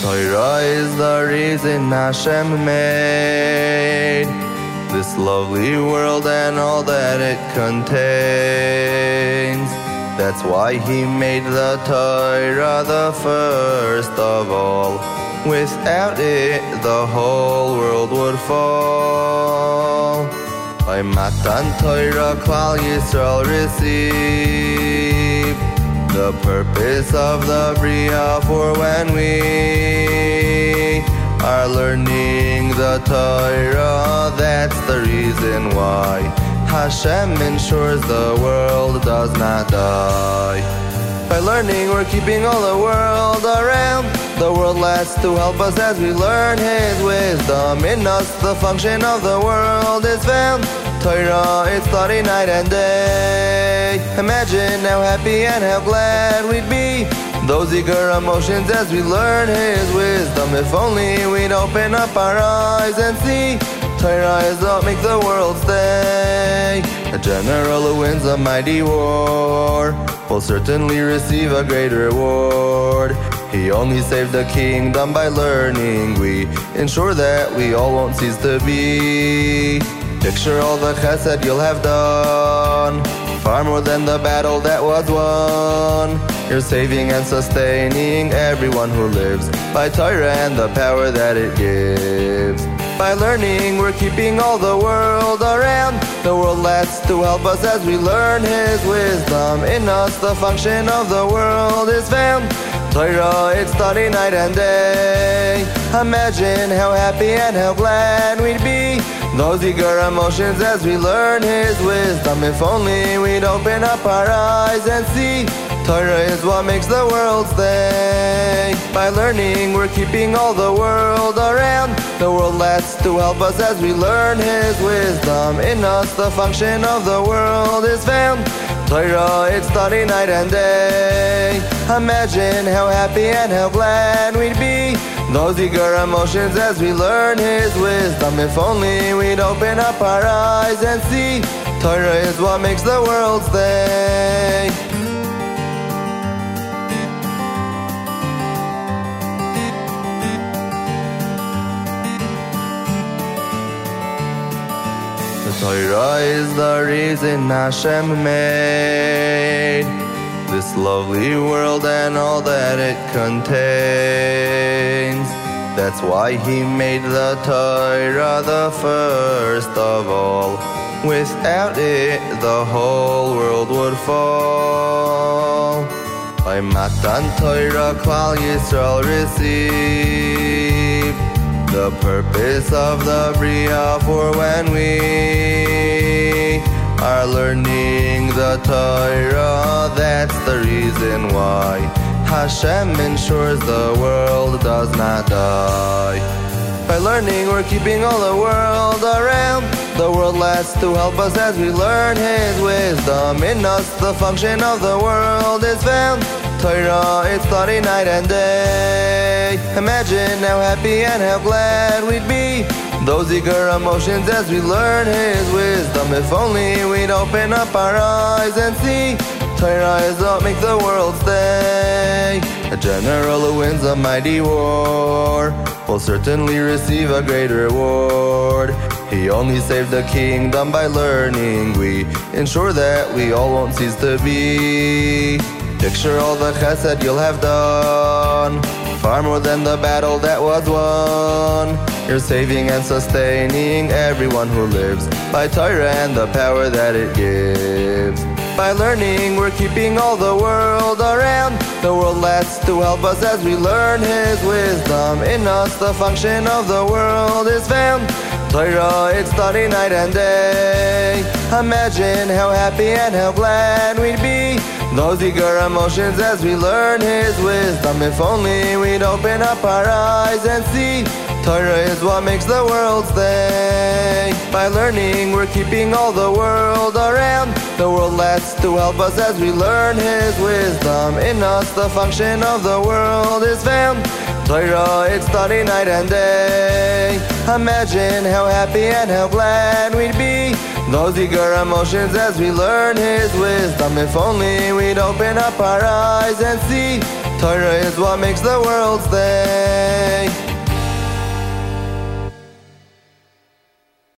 Torah is the reason Hashem made this lovely world and all that it contains. That's why he made the Torah the first of all. Without it, the whole world would fall. By Matan Torah, Klal Yisrael receive the purpose of the Bria for when we are learning the Torah. That's the reason why Hashem ensures the world does not die. By learning, we're keeping all the world around. The world lasts to help us as we learn His wisdom. In us, the function of the world is found. Torah, it's study night and day. Imagine how happy and how glad we'd be. Those eager emotions as we learn His wisdom. If only we'd open up our eyes and see. Torah is what makes the world stay. A general who wins a mighty war will certainly receive a great reward. He only saved the kingdom by learning. We ensure that we all won't cease to be. Picture all the chesed you'll have done. Far more than the battle that was won. You're saving and sustaining everyone who lives by Torah and the power that it gives. By learning, we're keeping all the world around. The world lasts to help us as we learn His wisdom. In us, the function of the world is found. Torah, it's study night and day. Imagine how happy and how glad we'd be. Those eager emotions as we learn His wisdom. If only we'd open up our eyes and see. Torah is what makes the world stay. By learning, we're keeping all the world around. The world lasts to help us as we learn His wisdom. In us, the function of the world is found. Torah, it's study night and day. Imagine how happy and how glad we'd be. Those eager emotions as we learn His wisdom. If only we'd open up our eyes and see. Torah is what makes the world stay. The Torah is the reason Hashem made this lovely world and all that it contains. That's why he made the Torah the first of all. Without it, the whole world would fall. By Matan Torah, Klal Yisrael receive the purpose of the Bria for when we are learning the Torah. That's the reason why Hashem ensures the world does not die. By learning, we're keeping all the world around. The world lasts to help us as we learn His wisdom. In us, the function of the world is found. Torah, it's study night and day. Imagine how happy and how glad we'd be. Those eager emotions as we learn His wisdom. If only we'd open up our eyes and see. Torah is what makes the world stay. A general who wins a mighty war will certainly receive a great reward. He only saved the kingdom by learning. We ensure that we all won't cease to be. Picture all the chesed you'll have done. Far more than the battle that was won. You're saving and sustaining everyone who lives by Torah and the power that it gives. By learning, we're keeping all the world around. The world lasts to help us as we learn His wisdom. In us, the function of the world is found. Torah, it's study night and day. Imagine how happy and how glad we'd be. Those eager emotions as we learn His wisdom. If only we'd open up our eyes and see. Torah is what makes the world stay. By learning, we're keeping all the world around. The world lasts to help us as we learn His wisdom. In us, the function of the world is found. Torah, it's study night and day. Imagine how happy and how glad we'd be. Those eager emotions as we learn His wisdom. If only we'd open up our eyes and see. Torah is what makes the world stay.